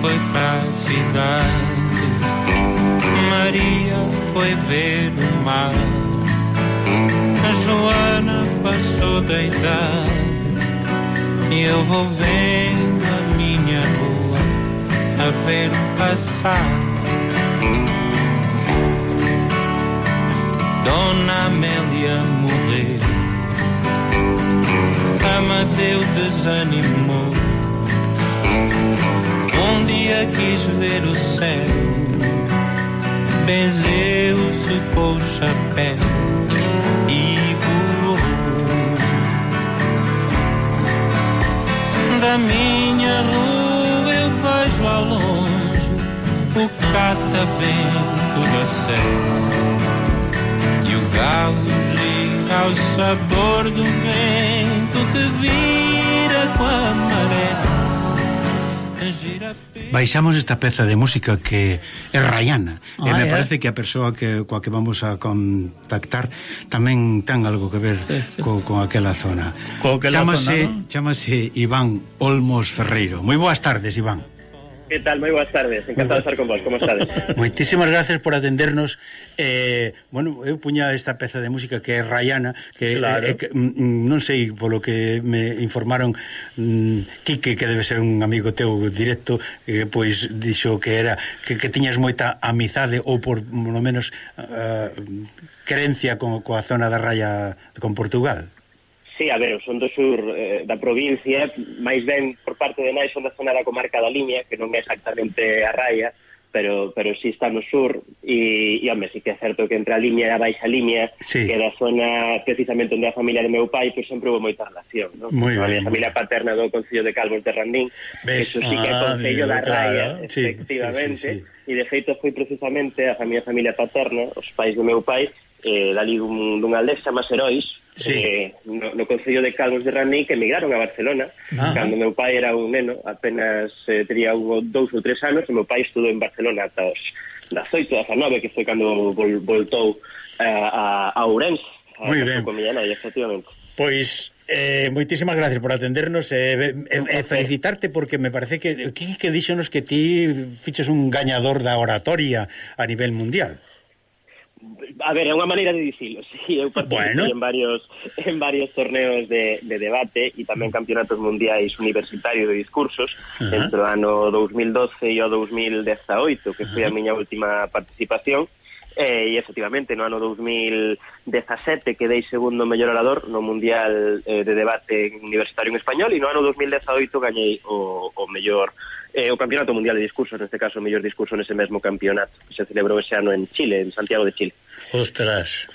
foi pra cidade, Maria foi ver o mar, Joana passou da idade, e eu vou vendo a minha rua a ver passar. Dona Amélia morreu, Amadeu desanimou. Um dia quis ver o céu, benzeu-se com o chapéu e voou. Da minha rua eu vejo ao longe o catavento do céu e o galo gira ao sabor do vento que vira com a maré. Baixamos esta peza de música que é Rayana ah, e me ah, parece eh? que a persoa que, coa que vamos a contactar tamén ten algo que ver eh, eh. co, con aquela zona. Co aquela zona ¿no? chamase Iván Olmos Ferreiro. Moi boas tardes, Iván. Que tal? Moi boas tardes, encantado de estar con vos, como estades? Moitísimas gracias por atendernos eh, Bueno, eu puña esta peza de música que é Rayana que, eh, claro. eh, que mm, mm non sei polo que me informaron mm, Quique, que debe ser un amigo teu directo eh, pois dixo que era que, que tiñas moita amizade ou por lo menos ah, ah, uh, crencia con, coa zona da raya con Portugal Sí, a ver, son do sur eh, da provincia, máis ben por parte de nais son da zona da comarca da Limia, que non é exactamente a raya, pero, pero sí está no sur e, e home, sí que é certo que entre a Limia e a Baixa Limia sí. que da zona precisamente onde a familia de meu pai pois sempre houve moita relación ¿no? Muy a ben, a familia muy... paterna do Concello de Calvos de Randín Ves, eso sí que é ah, Concello ah, da Raya claro. efectivamente sí, sí, sí, sí. e de feito foi precisamente a familia, familia paterna os pais do meu pai eh, dali dun, dunha aldea chamada Herois sí. eh, no, no Concello de Calvos de Ranei que emigraron a Barcelona Ajá. cando meu pai era un neno apenas eh, teria un, dous ou tres anos e meu pai estudou en Barcelona ata os 18 ou 19 que foi cando vol, voltou eh, a, a Ourense a, ben. con miña nai, efectivamente Pois Eh, moitísimas gracias por atendernos eh, e eh, eh, eh, felicitarte porque me parece que que, que díxonos que ti fiches un gañador da oratoria a nivel mundial a ver, é unha maneira de dicilo, sí, eu participei bueno. en varios en varios torneos de, de debate e tamén campeonatos mundiais universitarios de discursos uh -huh. entre o ano 2012 e o 2018, que foi a miña última participación. Eh, e efectivamente no ano 2017 quedei segundo mellor orador no Mundial eh, de Debate Universitario en Español e no ano 2018 gañei o, o mellor eh, o Campeonato Mundial de Discursos, neste caso o mellor discurso nese mesmo campeonato que se celebrou ese ano en Chile, en Santiago de Chile. Ostras.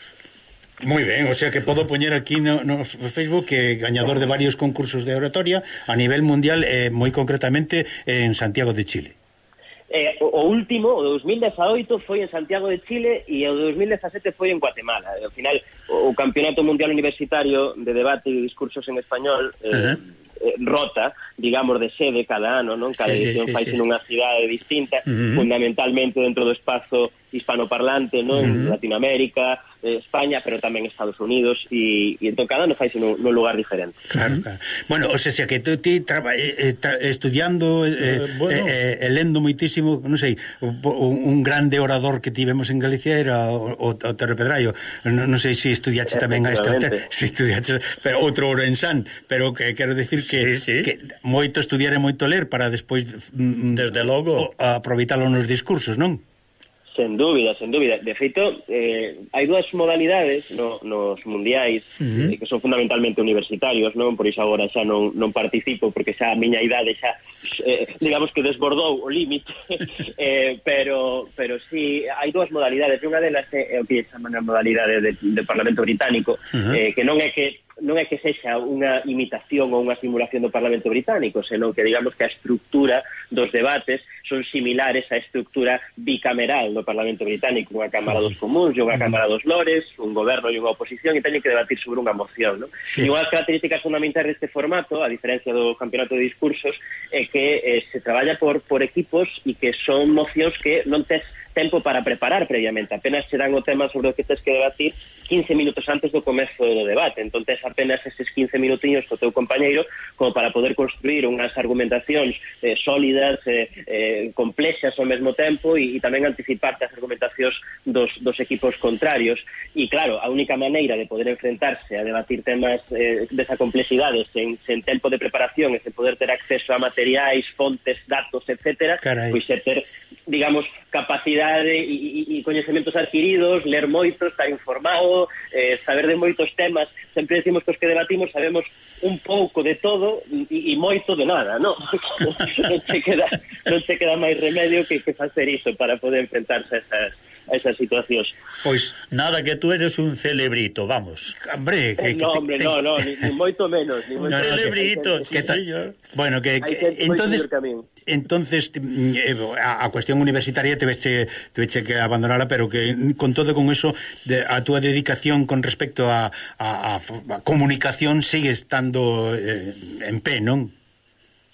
Moi ben, o sea que podo poñer aquí no, no Facebook que gañador de varios concursos de oratoria a nivel mundial, eh, moi concretamente eh, en Santiago de Chile. Eh, o, o último, o 2018, foi en Santiago de Chile e o 2017 foi en Guatemala. Eh, ao final, o, o Campeonato Mundial Universitario de Debate e Discursos en Español eh, uh -huh rota, digamos, de sede cada ano, non? Cada sí, edición sí, sí, faise sí. nunha cidade distinta, uh -huh. fundamentalmente dentro do espazo hispanoparlante, non? Uh -huh. En Latinoamérica, eh, España, pero tamén Estados Unidos e, e entón cada ano faise nun, nun lugar diferente. Claro, claro. Bueno, o sea, que tú ti traba, eh, eh tra, estudiando eh, eh, eh, bueno. eh, eh, lendo moitísimo, non sei, un, un grande orador que tivemos en Galicia era o, o, o Terrepedraio. Non, non sei se estudiaste tamén a este hotel, si estudiaste pero outro orensán, pero que quero decir que, sí, sí. que moito estudiar e moito ler para despois mm, desde logo aproveitalo nos discursos, non? Sen dúbida, sen dúbida. De feito, eh, hai dúas modalidades no, nos mundiais uh -huh. eh, que son fundamentalmente universitarios, non? Por iso agora xa non, non participo, porque xa a miña idade xa, eh, digamos que desbordou o límite, eh, pero, pero sí, hai dúas modalidades. Unha delas é o que chaman a modalidade de, de Parlamento Británico, uh -huh. eh, que non é que non é que sexa unha imitación ou unha simulación do Parlamento Británico, senón que digamos que a estructura dos debates son similares á estructura bicameral do Parlamento Británico, unha Cámara dos Comuns e unha Cámara dos Lores, un goberno e unha oposición e teñen que debatir sobre unha moción. No? Sí. E unha das características fundamentais deste formato, a diferencia do campeonato de discursos, é que eh, se traballa por, por equipos e que son mocións que non tes tempo para preparar previamente. Apenas se dan o tema sobre o que tens que debatir 15 minutos antes do comezo do debate. Entón, tes apenas eses 15 minutiños co teu compañeiro como para poder construir unhas argumentacións eh, sólidas, eh, eh, complexas ao mesmo tempo e, e tamén anticiparte as argumentacións dos, dos equipos contrarios. E claro, a única maneira de poder enfrentarse a debatir temas eh, desa complexidade sen, sen tempo de preparación e sen poder ter acceso a materiais, fontes, datos, etcétera, pois é ter digamos, capacidade e, e, e coñecementos adquiridos, ler moito, estar informado, eh, saber de moitos temas. Sempre decimos que os que debatimos sabemos un pouco de todo e, e moito de nada, non? non, se queda, non se queda máis remedio que, que facer iso para poder enfrentarse a esas a esas situacións. Pois nada que tú eres un celebrito, vamos. Hombre, eh, que, no, que, hombre, te, no, no, ni, ni moito menos, ni moito no, menos. Celebrito, que, que, sí, que Bueno, que, que entonces entonces mm, eh, a, a cuestión universitaria te veche, te veche que abandonarla pero que mm, con todo con eso de, a túa dedicación con respecto a, a, a, a comunicación sigue estando eh, en pé, non?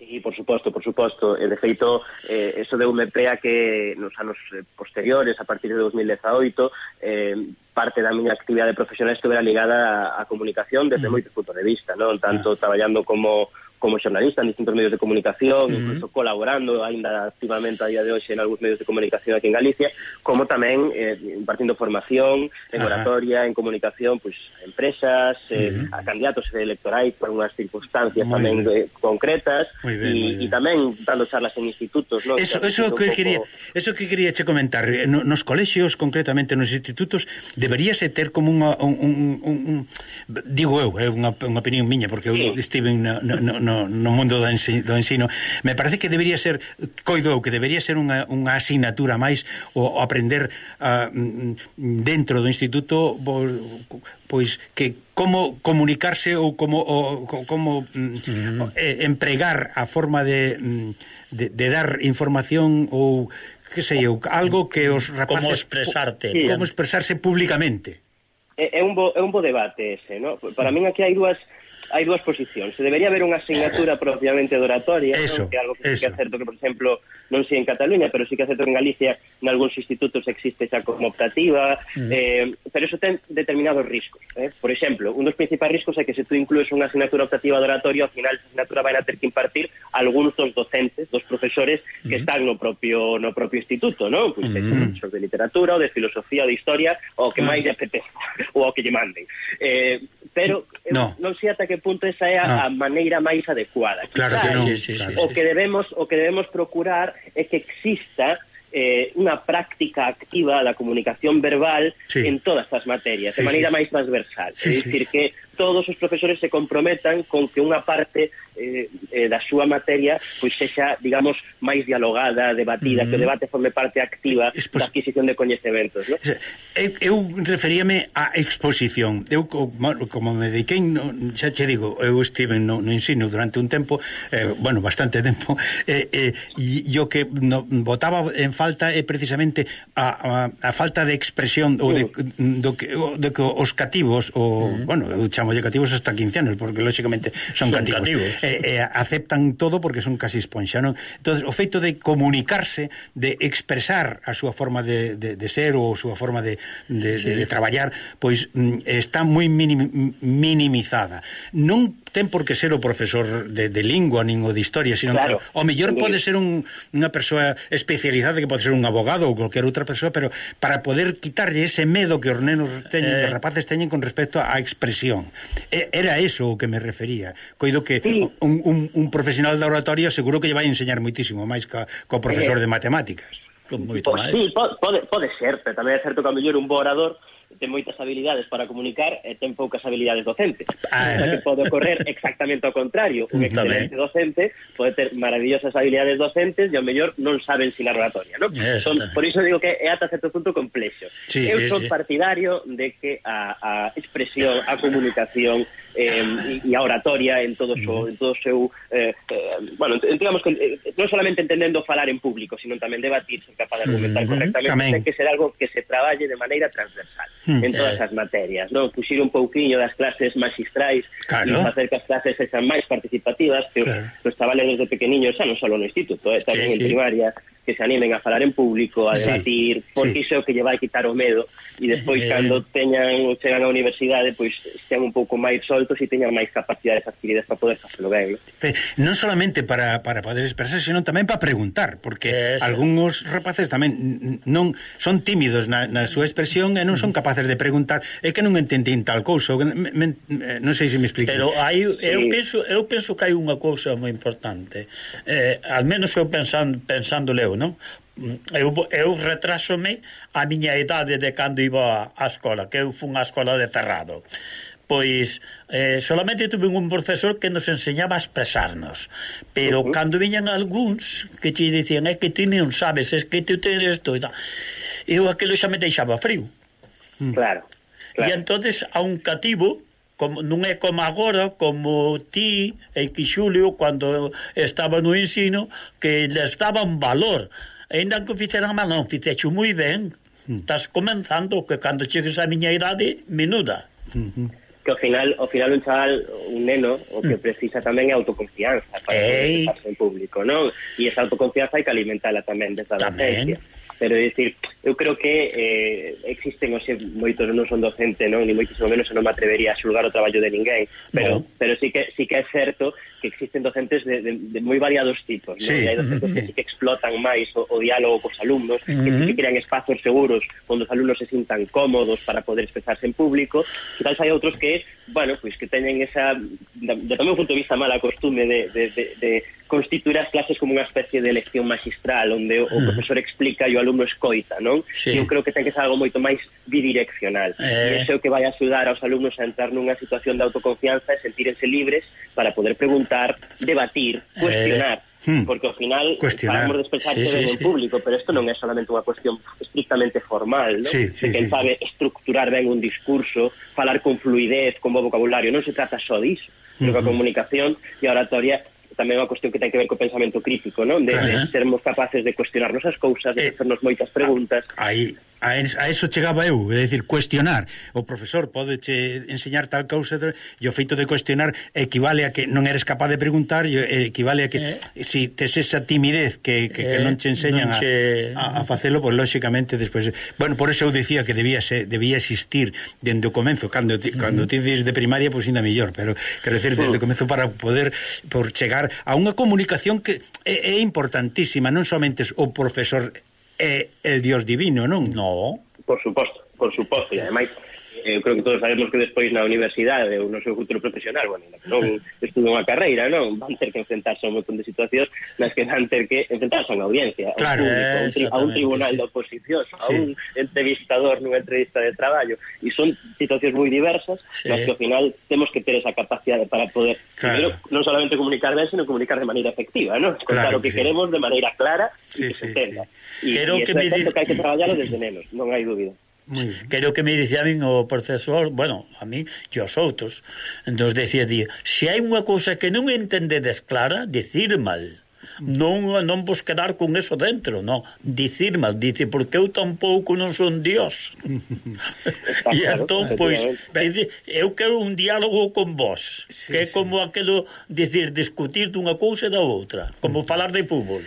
Sí, por suposto, por suposto. E, eh, de feito, eh, eso de me que nos anos eh, posteriores, a partir de 2018, eh, parte da miña actividade profesional estuvera ligada á comunicación desde mm. moitos puntos de vista, non? Tanto ah. traballando como como xornalista en distintos medios de comunicación, uh -huh. incluso colaborando ainda activamente a día de hoxe en algúns medios de comunicación aquí en Galicia, como tamén eh, impartindo formación en oratoria, en comunicación, pois pues, a empresas, eh, uh -huh. a candidatos electorais por unhas circunstancias muy tamén eh, concretas e tamén dando charlas en institutos, ¿no? Eso, eso que poco... quería, eso que quería che comentar, eh, no, nos colexios concretamente nos institutos deberíase ter como unha un, un, un, un digo eu, é unha, unha opinión miña porque eu estive na, na, na no, no mundo do ensino, do ensino me parece que debería ser coido que debería ser unha, unha asignatura máis o, o aprender uh, dentro do instituto pois que como comunicarse ou como o, como uh -huh. eh, empregar a forma de, mm, de, de dar información ou que sei eu, algo que os rapaces como expresarte, como expresarse públicamente. É, é un bo, é un bo debate ese, no? Para min aquí hai dúas hai dúas posicións. Se debería haber unha asignatura propiamente de oratoria, eso, non? que algo que, eso. que é certo que, por exemplo, non sei en Cataluña, pero sí que é certo que en Galicia en algúns institutos existe xa como optativa, mm. eh, pero eso ten determinados riscos. Eh? Por exemplo, un dos principais riscos é que se tú inclues unha asignatura optativa de oratoria, ao final esa asignatura vai a ter que impartir algúns dos docentes, dos profesores que mm. están no propio no propio instituto, non? Pois pues, mm. profesor de literatura, ou de filosofía, ou de historia, ou que máis lle apetece, ou ao que lle manden. Eh, pero no. non sei ata que punto esa é a, no. a maneira máis adecuada. Claro Quizás, que non. Sí, sí, claro. O que debemos o que debemos procurar é que exista eh, unha práctica activa da comunicación verbal sí. en todas as materias, sí, de maneira sí, máis transversal. Sí, é dicir, sí. que todos os profesores se comprometan con que unha parte eh, eh, da súa materia pois sexa, digamos, máis dialogada, debatida, mm. que o debate forme parte activa Expos... da adquisición de coñecementos. No? Eu, eu referíame á exposición. Eu, como, me dediquei, no, xa che digo, eu estive no, no ensino durante un tempo, eh, bueno, bastante tempo, eh, eh, e o que no, votaba en falta é precisamente a, a, a falta de expresión ou de, mm. do, que, de que os cativos, o, mm. bueno, eu chamo chamámolle cativos hasta 15 anos, porque lógicamente son, son cativos. cativos. Eh, eh, aceptan todo porque son casi esponxa, non? Entonces, o feito de comunicarse, de expresar a súa forma de, de, de ser ou a súa forma de, de, sí. de, de traballar, pois mm, está moi minim, minimizada. Non ten por que ser o profesor de, de lingua nin o de historia, sino claro. que o mellor pode ser un, unha persoa especializada que pode ser un abogado ou cualquier outra persoa, pero para poder quitarlle ese medo que os nenos teñen, eh... que os eh. rapaces teñen con respecto á expresión. E, era eso o que me refería. Coido que sí. un, un, un profesional da oratoria seguro que lle vai enseñar moitísimo máis ca, co profesor eh... de matemáticas. Con moito pues, máis. Sí, pode, pode ser, pero tamén é certo que a mellor un bo orador ten moitas habilidades para comunicar e ten poucas habilidades docentes. Ah, o sea que eh. pode ocorrer exactamente ao contrario. Un excelente docente pode ter maravillosas habilidades docentes e ao mellor non sabe ensinar oratoria, ¿no? Son, por iso digo que é ata certo punto complexo. Sí, Eu sí, son sí. partidario de que a, a expresión, a comunicación eh, e a oratoria en todo o en todo o seu eh, eh, bueno, digamos que eh, non solamente entendendo falar en público, sino tamén debatir, ser capaz de argumentar uh -huh. correctamente, ten que ser algo que se traballe de maneira transversal en todas as materias, non? Puxir un pouquiño das clases magistrais claro. e facer que as clases sexan máis participativas, que claro. os, os chavales desde pequeniños, xa non só no instituto, eh, tamén sí, en sí. primaria, que se animen a falar en público, a debatir, sí, porque sí. iso é o que lle vai quitar o medo. E despois, eh, cando teñan, chegan á universidade, pois estean un pouco máis soltos e teñan máis capacidades adquiridas para poder facelo ben. Non, eh, non solamente para, para poder expresar, senón tamén para preguntar, porque eh, algúns rapaces tamén non son tímidos na, na súa expresión e non son mm. capaces de preguntar é que non entendín tal cousa, me, me, eh, non sei se me explico. Pero hai, eu, sí. penso, eu penso que hai unha cousa moi importante, eh, al menos eu pensando, pensando leo, non? Eu, eu retrasome a miña idade de cando iba á escola, que eu fun á escola de Ferrado pois eh, solamente tuve un profesor que nos enseñaba a expresarnos pero uh -huh. cando viñan algúns que te dicían, é que ti non sabes é que ti ten isto e tal eu aquilo xa me deixaba frío claro, claro. e entonces a un cativo como, non é como agora, como ti e que Xulio, cando estaba no ensino, que les daban valor. Ainda que fixeran mal, non, fixecho moi ben. Hmm. Estás comenzando, que cando chegues a miña idade, menuda. Hmm. Que ao final ao final un chaval, un neno, o que hmm. precisa tamén é autoconfianza para Ei. en público, non? E esa autoconfianza hai que alimentala tamén desde a adolescencia pero é dicir, eu creo que eh, existen os moitos, non son docente, non, ni moitísimo menos, non me atrevería a xulgar o traballo de ninguén, pero, bueno. pero sí, que, sí que é certo que existen docentes de, de, de moi variados tipos, sí. non? hai docentes que sí que explotan máis o, o diálogo cos alumnos, que sí que crean espazos seguros onde os alumnos se sintan cómodos para poder expresarse en público, e tal hai outros que, bueno, pois pues, que teñen esa, de, de, de, de, de, vista mala costume de, de, de, de constituir as clases como unha especie de lección magistral onde o, o profesor explica e o alumno escoita, non? Sí. Eu creo que ten que ser algo moito máis bidireccional. Eh... E iso é o que vai axudar aos alumnos a entrar nunha situación de autoconfianza e sentírense libres para poder preguntar, debatir, eh. cuestionar. Eh... Porque ao final falamos de expresarse sí, sí, ben sí. en público, pero isto non é solamente unha cuestión estrictamente formal, ¿no? sí, sí, de que sí, sabe sí. estructurar ben un discurso, falar con fluidez, con bo vocabulario, non se trata só diso, uh -huh. a comunicación e a oratoria tamén é unha cuestión que ten que ver co pensamento crítico, non? De, uh -huh. de sermos capaces de cuestionarnos as cousas, de eh, facernos moitas preguntas. Aí, a, a eso chegaba eu, é dicir, cuestionar. O profesor pode che enseñar tal cousa e o feito de cuestionar equivale a que non eres capaz de preguntar e equivale a que eh, si tes esa timidez que, que, eh, que non che enseñan non che... A, a, a facelo, pois lóxicamente despois... Bueno, por eso eu dicía que debía, ser, debía existir dende o comenzo, cando, ti, cando ti dis de primaria, pois ainda mellor, pero quero decir, dende o comenzo para poder por chegar a unha comunicación que é, é importantísima, non somente o profesor é el dios divino, non? No. Por suposto, por suposto, e ademais Eh, eu creo que todos sabemos que despois na universidade ou no seu futuro profesional, bueno, na que non estudo unha carreira, non, van ter que enfrentarse a un montón de situacións nas que van ter que enfrentarse a unha audiencia, claro, a, un público, a, un tri a un tribunal sí. de oposición, a sí. un entrevistador nunha entrevista de traballo, e son situacións moi diversas sí. nas que ao final temos que ter esa capacidade para poder, claro. primero, non solamente comunicar ben, sino comunicar de maneira efectiva, non? Contar claro que o que, que sí. queremos de maneira clara e sí, que se sí, entenda. Sí. E, Quero e que me que hai que traballarlo desde nenos, non hai dúbida. Muy bien. Que que me dicía a min o profesor, bueno, a mí e aos outros. Entón, decía, di, se hai unha cousa que non entendedes clara, dicir mal non non vos quedar con eso dentro, no Dicir mal, dice, porque eu tampouco non son dios. e entón, pois, dice, eu quero un diálogo con vos, sí, que é sí. como aquelo, dicir, discutir dunha cousa e da outra, como mm. falar de fútbol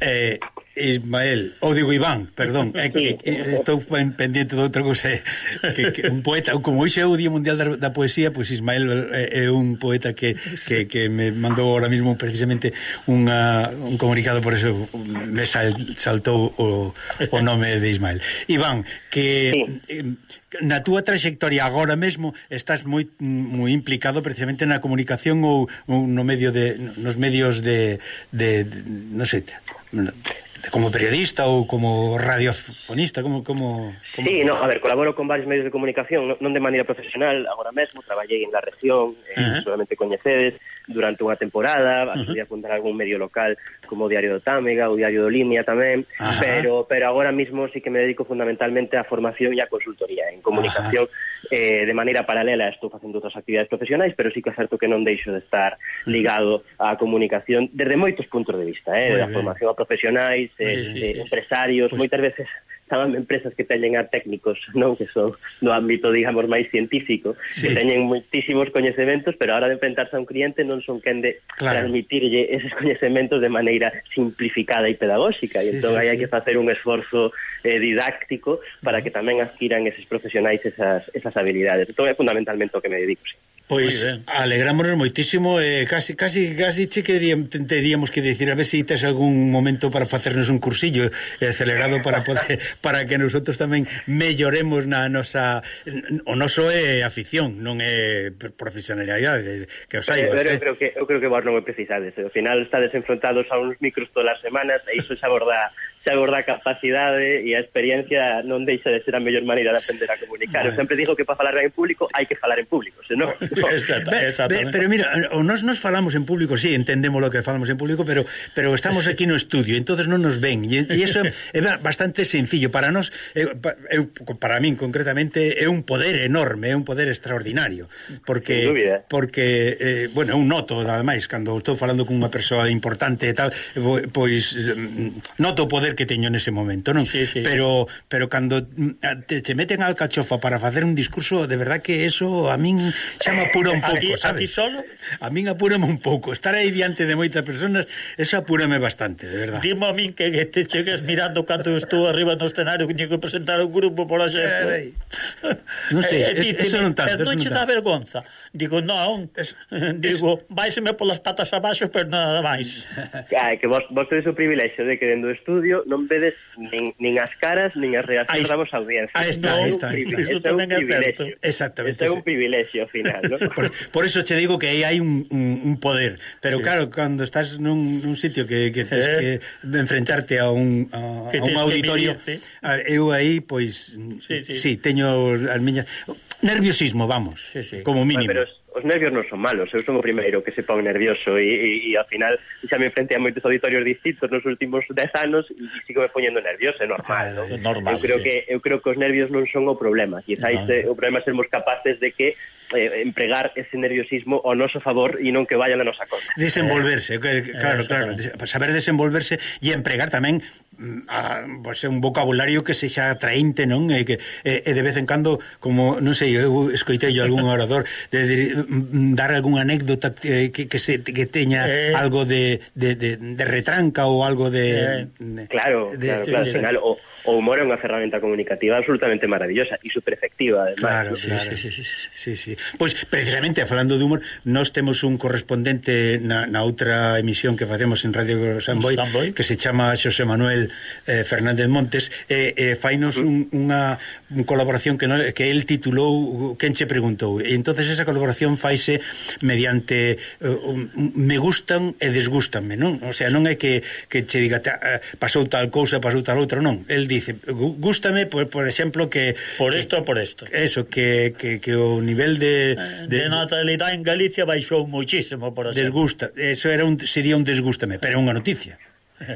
eh, Ismael, ou digo Iván, perdón, é que estou pendiente de outra cousa, eh, que, que un poeta, como hoxe é o Día Mundial da, da Poesía, pois Ismael é, é un poeta que, que, que me mandou ahora mismo precisamente unha, un comunicado, por eso me sal, saltou o, o nome de Ismael. Iván, que... Sí. Eh, na túa trayectoria agora mesmo estás moi moi implicado precisamente na comunicación ou, ou no medio de nos medios de, de, de non sei como periodista ou como radiofonista, como como como Sí, no, a ver, colaboro con varios medios de comunicación, non, non de maneira profesional, agora mesmo traballei en La Región, eh, uh -huh. seguramente coñecedes, durante unha temporada, axudei uh -huh. a fundar algún medio local como o Diario do Támega, o Diario do Limia tamén, uh -huh. pero pero agora mismo sí que me dedico fundamentalmente á formación e á consultoría en comunicación. Uh -huh eh, de maneira paralela estou facendo outras actividades profesionais, pero sí que é certo que non deixo de estar ligado á comunicación desde moitos puntos de vista, eh, Muy da formación a profesionais, eh, sí, sí, sí, eh, empresarios, pues... moitas veces estaban empresas que teñen a técnicos, non que son do ámbito, digamos, máis científico, sí. que teñen moitísimos coñecementos, pero a hora de enfrentarse a un cliente non son quen de claro. transmitirlle eses coñecementos de maneira simplificada e pedagóxica, sí, e entón sí, aí sí. hai que facer un esforzo eh, didáctico para que tamén adquiran eses profesionais esas, esas habilidades. Entón é fundamentalmente o que me dedico, sí. Pois alegrámonos moitísimo e eh, casi casi casi che queríamos teríamos que decir a ver se si tes algún momento para facernos un cursillo eh, acelerado para poder para que nosotros tamén melloremos na nosa o noso é afición, non é profesionalidade que os saibas. Pero, eu, eh. eu creo que eu creo que vos non o precisades, ao final estades enfrontados a uns micros todas as semanas e iso xa aborda se aborda a capacidade e a experiencia non deixa de ser a mellor maneira de aprender a comunicar. Eu sempre digo que para falar en público hai que falar en público, senón... No. Exacta, be, be, pero mira, o nos, nos falamos en público, sí, entendemos lo que falamos en público, pero pero estamos aquí no estudio, entonces non nos ven. E, e iso é, bastante sencillo. Para nos, eh, eu, eu, para min concretamente, é un poder enorme, é un poder extraordinario. Porque, porque eh, bueno, eu noto, ademais, cando estou falando con unha persoa importante e tal, eh, pois eh, noto o poder que teño nese momento, non? Sí, sí. Pero pero cando mm, te, te meten al cachofa para facer un discurso, de verdad que eso a min xa me eh, apura un pouco, a ti, sabes? A ti solo? A min apúrame un pouco. Estar aí diante de moitas personas, eso apúrame bastante, de verdad. Dimo a min que te chegues mirando cando estou arriba no escenario que que presentar un grupo, por exemplo. Non sei, eh, eh es, eso non tanto. Eh, non che dá vergonza. Digo, non. Es, digo, es... váiseme polas patas abaixo, pero nada máis. Ah, que vos, vos tedes o privilexio de que dentro do estudio non vedes nin, nin as caras nin as reaccións da vosa audiencia. Aí está, aí está, aí está. Isto tamén é certo. Exactamente. É un privilexio ao final, ¿no? por, por eso che digo que aí hai un, un, un poder, pero sí. claro, cando estás nun, nun sitio que que tes eh. que enfrentarte a un a, a un auditorio, eu aí pois pues, sí, sí. sí, teño as miñas nerviosismo, vamos, sí, sí. como mínimo. Bueno, pero os nervios non son malos, eu son o primeiro que se pon nervioso e, e, e ao final xa me enfrente a moitos auditorios distintos nos últimos 10 anos e sigo me poñendo nervioso, é normal, ah, non? normal. Eu creo sí. que eu creo que os nervios non son o problema, quizáis no. Eh, o problema sermos capaces de que eh, empregar ese nerviosismo ao noso favor e non que vaya na nosa conta. Desenvolverse, eh, claro, claro, saber desenvolverse e empregar tamén a, pues, un vocabulario que sexa atraente, non? E, que, e, e de vez en cando, como, non sei, eu escoitei yo algún orador de, de, mm, dar algunha anécdota que, que, se, que teña eh, algo de, de, de, de retranca ou algo de... Eh, de claro, de, claro, de, claro, de, claro, de, claro. O, o humor é unha ferramenta comunicativa absolutamente maravillosa e super efectiva, además. Claro, sí, claro. Sí, sí, sí, sí, sí. Pois, precisamente, falando de humor, nós temos un correspondente na, na outra emisión que facemos en Radio Samboy, Samboy, que se chama Xosé Manuel eh, Fernández Montes, e eh, eh, fainos un, unha un colaboración que, no, que el titulou Quen che preguntou. E entonces esa colaboración faise mediante eh, un, me gustan e desgustanme, non? O sea, non é que, que che diga ta, eh, pasou tal cousa, pasou tal outra, non. El di dice, gústame, por, por exemplo, que... Por que, por isto. Eso, que, que, que o nivel de... Eh, de, de natalidade en Galicia baixou muchísimo, por exemplo. Desgusta, eso era un, sería un desgústame, pero é unha noticia.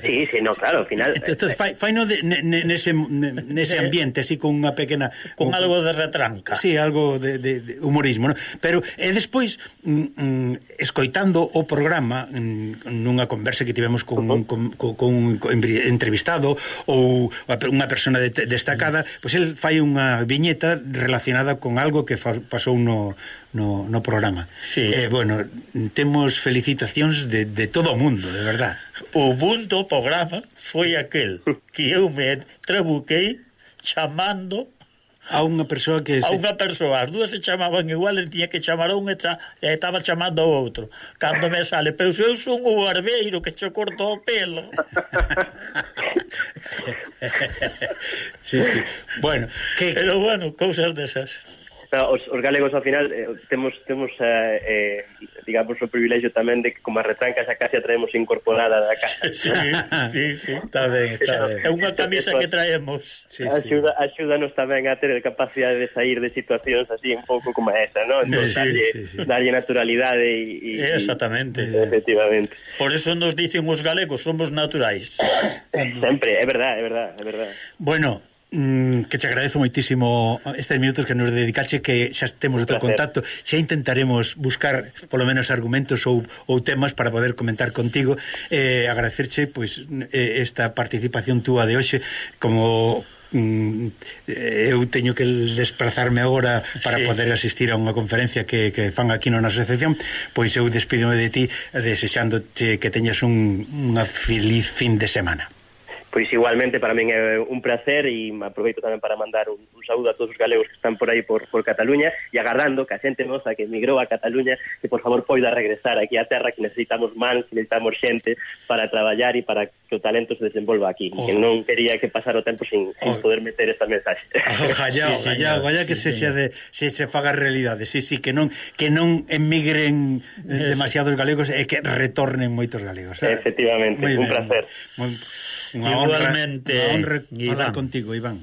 Sí, sí, no, claro, al final... Entonces, eh, fai, fai no de, ne, ne, nese, ne, nese ambiente, así, con unha pequena... Con, con algo de retranca. Sí, algo de, de, de humorismo, no? Pero, e despois, mm, mm escoitando o programa, mm, nunha conversa que tivemos con, uh -huh. con, con, con un entrevistado ou unha persona de, destacada, mm. pois pues el fai unha viñeta relacionada con algo que fa, pasou no, no, no programa. Sí. Eh, bueno, temos felicitacións de, de todo o mundo, de verdad. O punto programa foi aquel que eu me trabuquei chamando a unha persoa que... A se... unha persoa, as dúas se chamaban igual, e tiña que chamar a un e, cha... e estaba chamando ao outro. Cando me sale, pero eu son o barbeiro que che cortou o pelo. sí, sí. Bueno, que... Pero bueno, cousas desas. Os, os galegos ao final eh, temos temos eh, eh, digamos o privilegio tamén de que como a retranca xa case a traemos incorporada da casa. Sí, sí, sí, está ben, está ben. É unha camisa que traemos. Sí, Axuda, sí. Axúdanos tamén a ter capacidade de sair de situacións así un pouco como esa, ¿no? Entón, sí, darlle, sí, sí. darlle naturalidade e Exactamente. Y, efectivamente. Por eso nos dicen os galegos, somos naturais. Sempre, é verdade, é verdade, é verdade. Bueno, Mm, que te agradezo moitísimo estes minutos que nos dedicaxe que xa temos outro contacto, xa intentaremos buscar polo menos argumentos ou, ou temas para poder comentar contigo. Eh, agradecerche pois, eh, esta participación túa de hoxe como mm, eu teño que desplazarme agora para sí. poder asistir a unha conferencia que, que fan aquí na asociación pois eu despídome de ti desexándote que teñas un, unha feliz fin de semana. Pois igualmente para min é un placer e aproveito tamén para mandar un, un saúdo a todos os galegos que están por aí por, por Cataluña e agardando que a xente nosa que emigrou a Cataluña que por favor poida regresar aquí á terra que necesitamos mans, que necesitamos xente para traballar e para que o talento se desenvolva aquí. Oh. que non quería que pasar o tempo sin, oh. sin poder meter esta mensaxe. Ojalá, sí, ojalá, sí, ojalá que sí, se, xa de, se, se faga realidade. Sí, sí, que non que non emigren demasiados galegos e que retornen moitos galegos eh? Efectivamente, Muy un ben. placer. Muy... Unha Igualmente. Honra, unha honra falar Iván. contigo, Iván.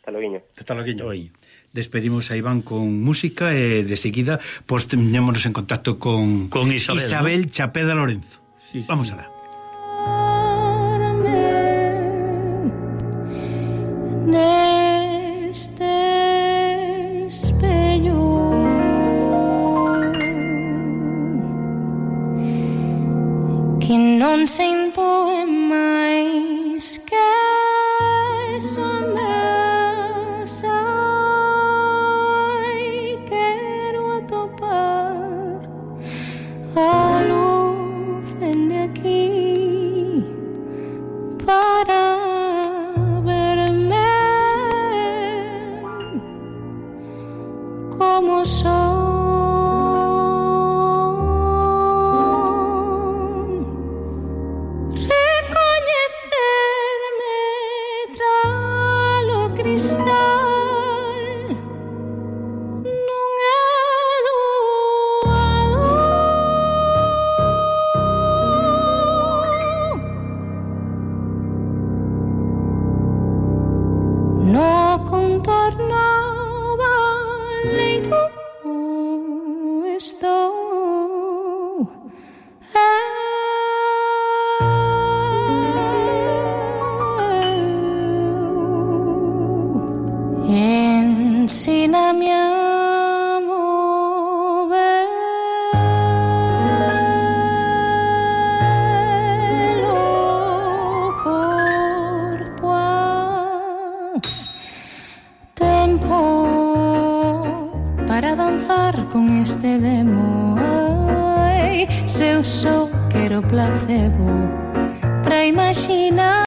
Hasta loguiño. Hasta loguiño. Oi. Despedimos a Iván con música e de seguida pois teñémonos en contacto con, con Isabel, Isabel ¿no? Chapeda Lorenzo. Sí, sí. Vamos alá. Neste espello que non sento en